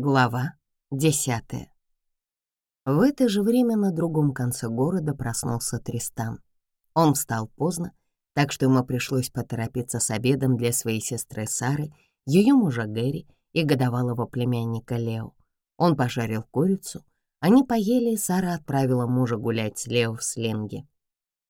Глава 10 В это же время на другом конце города проснулся Тристан. Он встал поздно, так что ему пришлось поторопиться с обедом для своей сестры Сары, ее мужа Гэри и годовалого племянника Лео. Он пожарил курицу, они поели, и Сара отправила мужа гулять с Лео в слинге.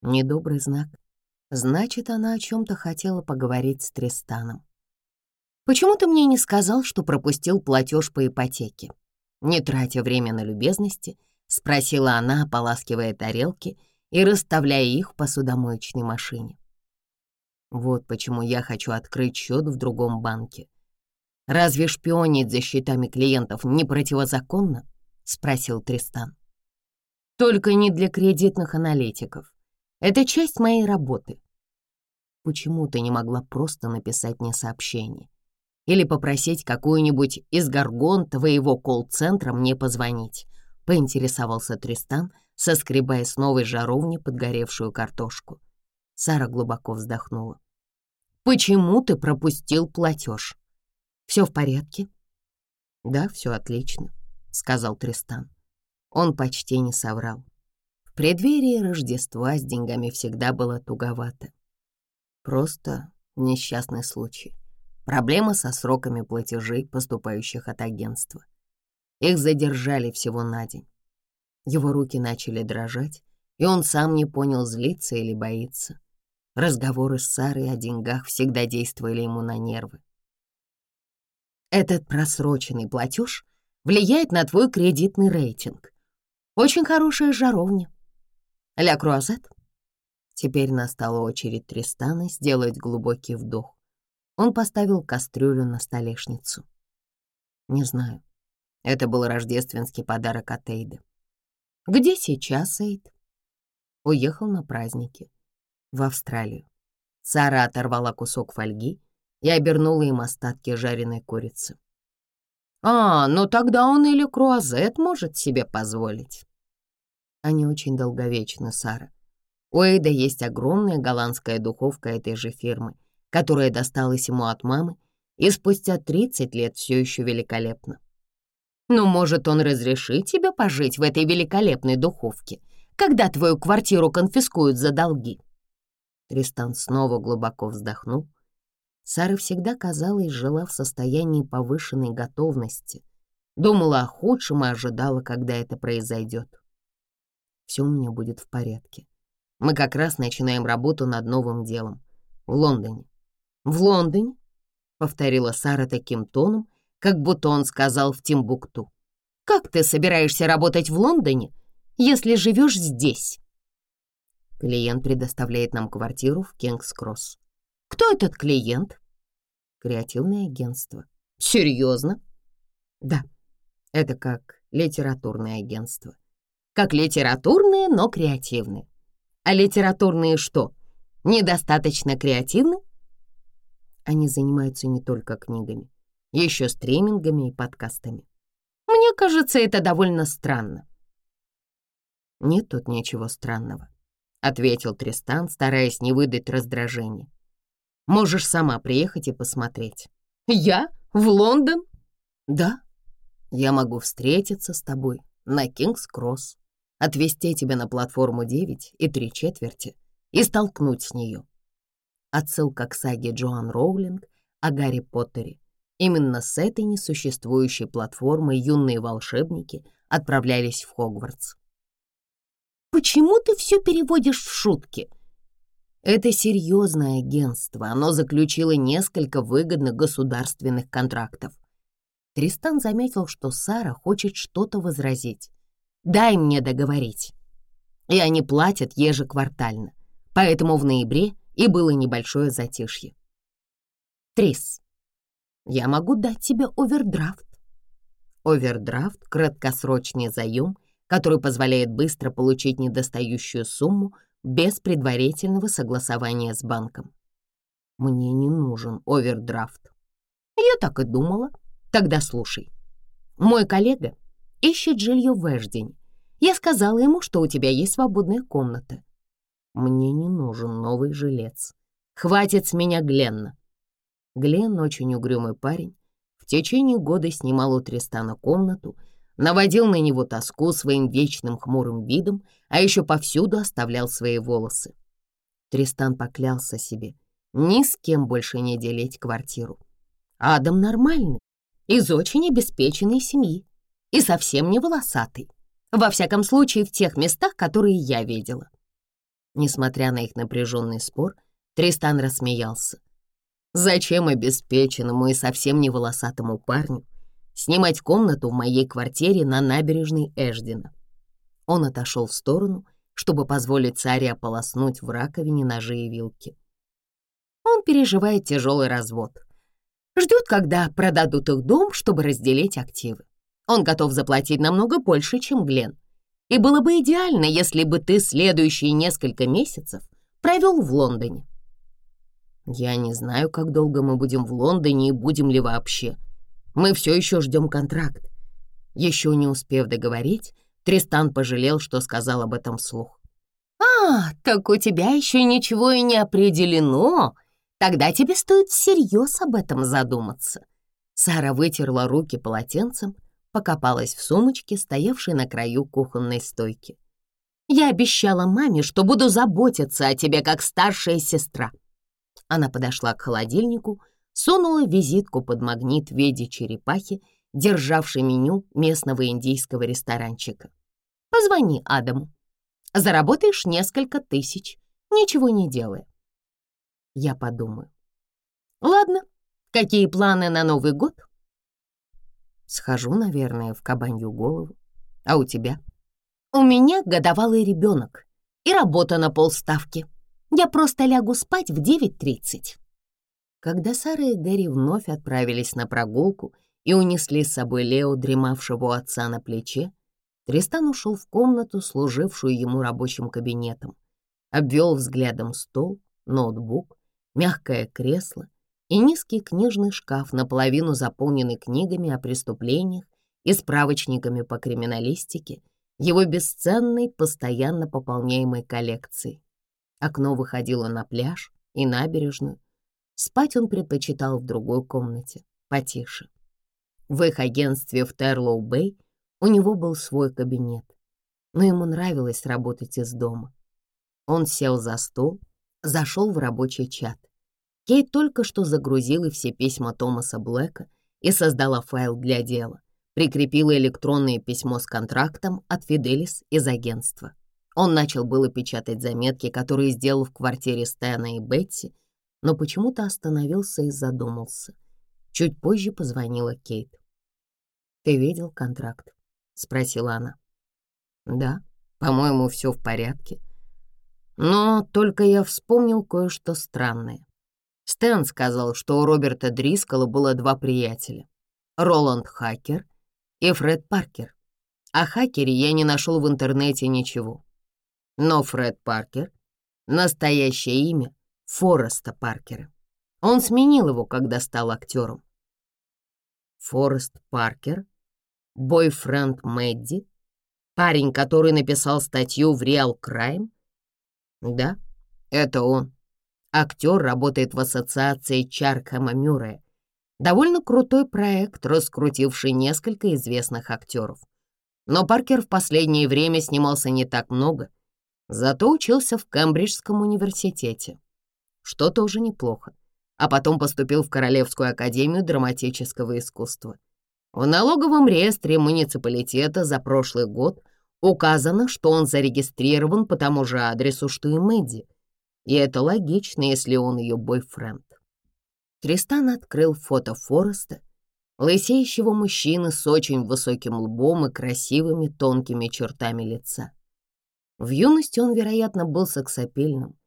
Недобрый знак. Значит, она о чем то хотела поговорить с Тристаном. Почему ты мне не сказал, что пропустил платеж по ипотеке?» Не тратя время на любезности, спросила она, ополаскивая тарелки и расставляя их в посудомоечной машине. «Вот почему я хочу открыть счет в другом банке. Разве шпионить за счетами клиентов не противозаконно?» — спросил Тристан. «Только не для кредитных аналитиков. Это часть моей работы». «Почему ты не могла просто написать мне сообщение?» или попросить какую-нибудь из горгон твоего колл-центра мне позвонить», — поинтересовался Тристан, соскребая с новой жаровни подгоревшую картошку. Сара глубоко вздохнула. «Почему ты пропустил платеж? Все в порядке?» «Да, все отлично», — сказал Тристан. Он почти не соврал. В преддверии Рождества с деньгами всегда было туговато. Просто несчастный случай. Проблема со сроками платежей, поступающих от агентства. Их задержали всего на день. Его руки начали дрожать, и он сам не понял, злиться или боится. Разговоры с Сарой о деньгах всегда действовали ему на нервы. Этот просроченный платеж влияет на твой кредитный рейтинг. Очень хорошая жаровня. Ля Круазет. Теперь настала очередь Тристана сделать глубокий вдох. Он поставил кастрюлю на столешницу. «Не знаю. Это был рождественский подарок от Эйды. «Где сейчас Эйд?» Уехал на праздники. В Австралию. Сара оторвала кусок фольги и обернула им остатки жареной курицы. «А, ну тогда он или круазет может себе позволить». Они очень долговечны, Сара. У Эйда есть огромная голландская духовка этой же фирмы — которое досталось ему от мамы, и спустя 30 лет все еще великолепно. «Ну, может, он разрешит тебе пожить в этой великолепной духовке, когда твою квартиру конфискуют за долги?» Тристан снова глубоко вздохнул. Сара всегда, казалось, жила в состоянии повышенной готовности, думала о худшем и ожидала, когда это произойдет. «Все у меня будет в порядке. Мы как раз начинаем работу над новым делом в Лондоне. «В Лондоне», — повторила Сара таким тоном, как будто он сказал в Тимбукту. «Как ты собираешься работать в Лондоне, если живешь здесь?» Клиент предоставляет нам квартиру в Кингс-Кросс. «Кто этот клиент?» «Креативное агентство». «Серьезно?» «Да, это как литературное агентство». «Как литературное, но креативное». «А литературные что, недостаточно креативны?» Они занимаются не только книгами, еще стримингами и подкастами. Мне кажется, это довольно странно. Нет тут ничего странного, ответил Тристан, стараясь не выдать раздражения. Можешь сама приехать и посмотреть. Я? В Лондон? Да. Я могу встретиться с тобой на Кингс-Кросс, отвезти тебя на платформу 9 и три четверти и столкнуть с нее. Отсылка к саге Джоан Роулинг о Гарри Поттере. Именно с этой несуществующей платформы юные волшебники отправлялись в Хогвартс. «Почему ты все переводишь в шутки?» Это серьезное агентство. Оно заключило несколько выгодных государственных контрактов. Тристан заметил, что Сара хочет что-то возразить. «Дай мне договорить». И они платят ежеквартально. Поэтому в ноябре и было небольшое затишье. «Трис, я могу дать тебе овердрафт». Овердрафт — краткосрочный заем, который позволяет быстро получить недостающую сумму без предварительного согласования с банком. «Мне не нужен овердрафт». «Я так и думала. Тогда слушай. Мой коллега ищет жилье в Эждень. Я сказала ему, что у тебя есть свободная комната. Мне не нужен новый жилец. Хватит с меня Гленна. Глен очень угрюмый парень. В течение года снимал у Тристана комнату, наводил на него тоску своим вечным хмурым видом, а еще повсюду оставлял свои волосы. Тристан поклялся себе ни с кем больше не делить квартиру. Адам нормальный, из очень обеспеченной семьи и совсем не волосатый. Во всяком случае, в тех местах, которые я видела. Несмотря на их напряженный спор, Тристан рассмеялся. «Зачем обеспеченному и совсем не волосатому парню снимать комнату в моей квартире на набережной Эждина?» Он отошел в сторону, чтобы позволить царе ополоснуть в раковине ножи и вилки. Он переживает тяжелый развод. Ждет, когда продадут их дом, чтобы разделить активы. Он готов заплатить намного больше, чем Глен и было бы идеально, если бы ты следующие несколько месяцев провел в Лондоне. Я не знаю, как долго мы будем в Лондоне и будем ли вообще. Мы все еще ждем контракт. Еще не успев договорить, Тристан пожалел, что сказал об этом вслух. «А, так у тебя еще ничего и не определено. Тогда тебе стоит всерьез об этом задуматься». Сара вытерла руки полотенцем, покопалась в сумочке, стоявшей на краю кухонной стойки. «Я обещала маме, что буду заботиться о тебе, как старшая сестра». Она подошла к холодильнику, сунула визитку под магнит в виде черепахи, державшей меню местного индийского ресторанчика. «Позвони Адаму. Заработаешь несколько тысяч, ничего не делая». Я подумаю. «Ладно, какие планы на Новый год?» Схожу, наверное, в кабанью голову. А у тебя? У меня годовалый ребенок и работа на полставки. Я просто лягу спать в 9.30. Когда Сара и Гэри вновь отправились на прогулку и унесли с собой Лео, дремавшего у отца на плече, Тристан ушел в комнату, служившую ему рабочим кабинетом. Обвел взглядом стол, ноутбук, мягкое кресло — и низкий книжный шкаф, наполовину заполненный книгами о преступлениях и справочниками по криминалистике, его бесценной, постоянно пополняемой коллекцией. Окно выходило на пляж и набережную. Спать он предпочитал в другой комнате, потише. В их агентстве в Терлоу-Бэй у него был свой кабинет, но ему нравилось работать из дома. Он сел за стол, зашел в рабочий чат. Кейт только что загрузила все письма Томаса Блэка и создала файл для дела. Прикрепила электронное письмо с контрактом от Фиделис из агентства. Он начал было печатать заметки, которые сделал в квартире Стэна и Бетти, но почему-то остановился и задумался. Чуть позже позвонила Кейт. «Ты видел контракт?» — спросила она. «Да, по-моему, все в порядке. Но только я вспомнил кое-что странное. Стэн сказал, что у Роберта Дрискола было два приятеля — Роланд Хакер и Фред Паркер. О Хакере я не нашел в интернете ничего. Но Фред Паркер — настоящее имя Фореста Паркера. Он сменил его, когда стал актером. Форест Паркер, бойфренд Мэдди, парень, который написал статью в Real Crime? Да, это он. Актер работает в ассоциации Чаркхэма Мюррея. Довольно крутой проект, раскрутивший несколько известных актеров. Но Паркер в последнее время снимался не так много, зато учился в Кембриджском университете, что тоже неплохо, а потом поступил в Королевскую академию драматического искусства. В налоговом реестре муниципалитета за прошлый год указано, что он зарегистрирован по тому же адресу, что и Мэдди, и это логично, если он ее бойфренд. Тристан открыл фото Фореста, лысеющего мужчины с очень высоким лбом и красивыми тонкими чертами лица. В юности он, вероятно, был сексапильным,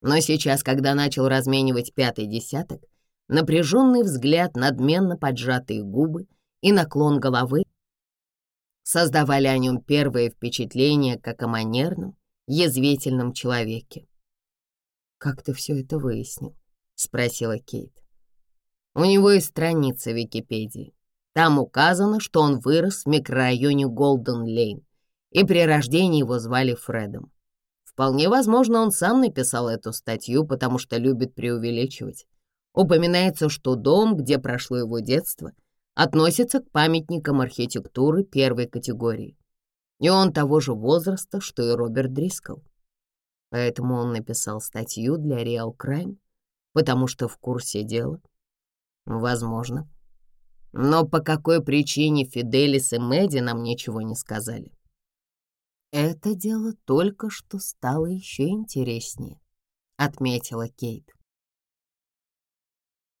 но сейчас, когда начал разменивать пятый десяток, напряженный взгляд, надменно поджатые губы и наклон головы создавали о нем первое впечатление как о манерном, язвительном человеке. «Как ты все это выяснил?» — спросила Кейт. «У него есть страница Википедии. Там указано, что он вырос в микрорайоне Голден-Лейн, и при рождении его звали Фредом. Вполне возможно, он сам написал эту статью, потому что любит преувеличивать. Упоминается, что дом, где прошло его детство, относится к памятникам архитектуры первой категории. И он того же возраста, что и Роберт Дрискл. Поэтому он написал статью для Real Crime, потому что в курсе дела. Возможно. Но по какой причине Фиделис и Мэдди нам ничего не сказали? Это дело только что стало еще интереснее, отметила Кейт.